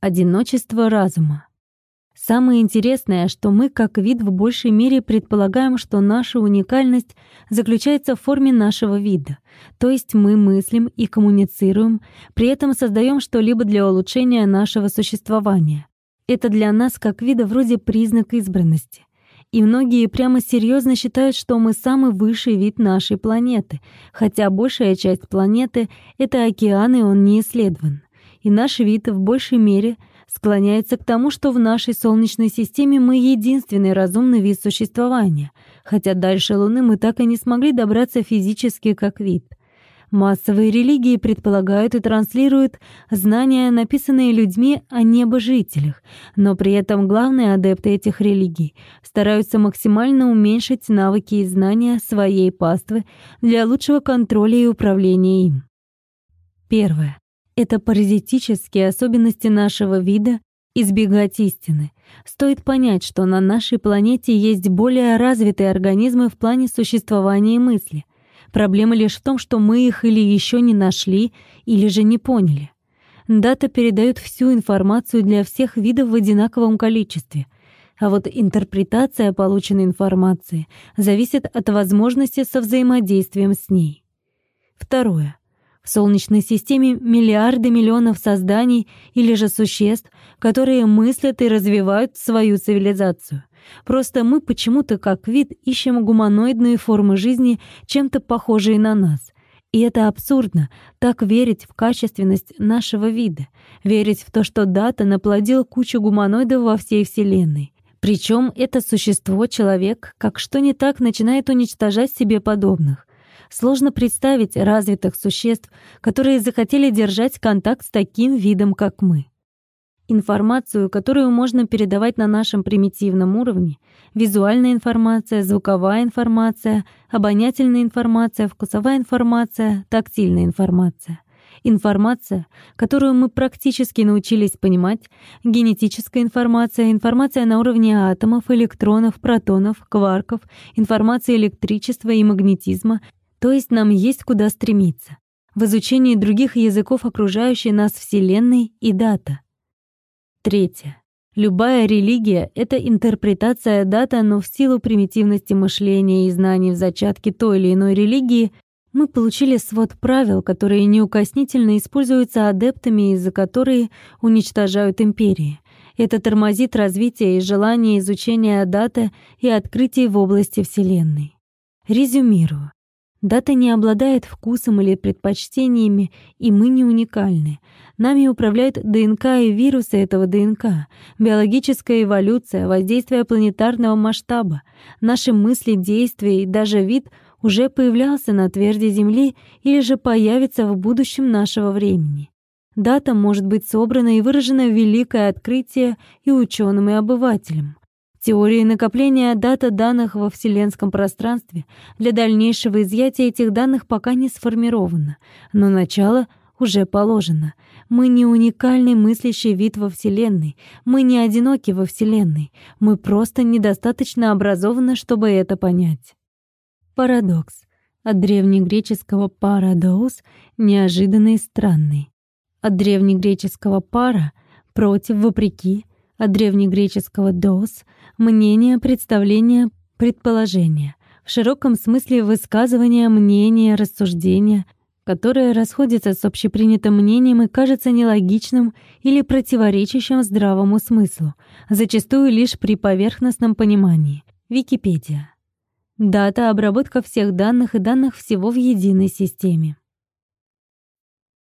Одиночество разума. Самое интересное, что мы как вид в большей мере предполагаем, что наша уникальность заключается в форме нашего вида, то есть мы мыслим и коммуницируем, при этом создаем что-либо для улучшения нашего существования. Это для нас как вида вроде признак избранности. И многие прямо серьезно считают, что мы самый высший вид нашей планеты, хотя большая часть планеты — это океан, и он не исследован. И наш вид в большей мере склоняется к тому, что в нашей Солнечной системе мы единственный разумный вид существования, хотя дальше Луны мы так и не смогли добраться физически как вид. Массовые религии предполагают и транслируют знания, написанные людьми о небожителях, но при этом главные адепты этих религий стараются максимально уменьшить навыки и знания своей паствы для лучшего контроля и управления им. Первое. Это паразитические особенности нашего вида избегать истины. Стоит понять, что на нашей планете есть более развитые организмы в плане существования мысли — Проблема лишь в том, что мы их или еще не нашли, или же не поняли. Дата передает всю информацию для всех видов в одинаковом количестве, а вот интерпретация полученной информации зависит от возможности со взаимодействием с ней. Второе. В Солнечной системе миллиарды миллионов созданий или же существ, которые мыслят и развивают свою цивилизацию. Просто мы почему-то как вид ищем гуманоидные формы жизни, чем-то похожие на нас. И это абсурдно, так верить в качественность нашего вида, верить в то, что Дата наплодил кучу гуманоидов во всей Вселенной. Причем это существо, человек, как что не так, начинает уничтожать себе подобных. Сложно представить развитых существ, которые захотели держать контакт с таким видом, как мы. Информацию, которую можно передавать на нашем примитивном уровне, визуальная информация, звуковая информация, обонятельная информация, вкусовая информация, тактильная информация. Информация, которую мы практически научились понимать, генетическая информация, информация на уровне атомов, электронов, протонов, кварков, информация электричества и магнетизма, то есть нам есть куда стремиться. В изучении других языков окружающей нас Вселенной и дата — Третье. Любая религия — это интерпретация дата, но в силу примитивности мышления и знаний в зачатке той или иной религии мы получили свод правил, которые неукоснительно используются адептами, из-за которые уничтожают империи. Это тормозит развитие и желание изучения даты и открытий в области Вселенной. Резюмирую. Дата не обладает вкусом или предпочтениями, и мы не уникальны. Нами управляют ДНК и вирусы этого ДНК, биологическая эволюция, воздействие планетарного масштаба. Наши мысли, действия и даже вид уже появлялся на тверди Земли или же появится в будущем нашего времени. Дата может быть собрана и выражена великое открытие и ученым, и обывателем. Теории накопления дата данных во вселенском пространстве для дальнейшего изъятия этих данных пока не сформирована, но начало уже положено. Мы не уникальный мыслящий вид во Вселенной, мы не одиноки во Вселенной, мы просто недостаточно образованы, чтобы это понять. Парадокс. От древнегреческого «парадоус» — неожиданный и странный. От древнегреческого «пара» — против, вопреки, от древнегреческого «дос» — мнение, представление, предположение. В широком смысле высказывание, мнение, рассуждение, которое расходится с общепринятым мнением и кажется нелогичным или противоречащим здравому смыслу, зачастую лишь при поверхностном понимании. Википедия. Дата — обработка всех данных и данных всего в единой системе.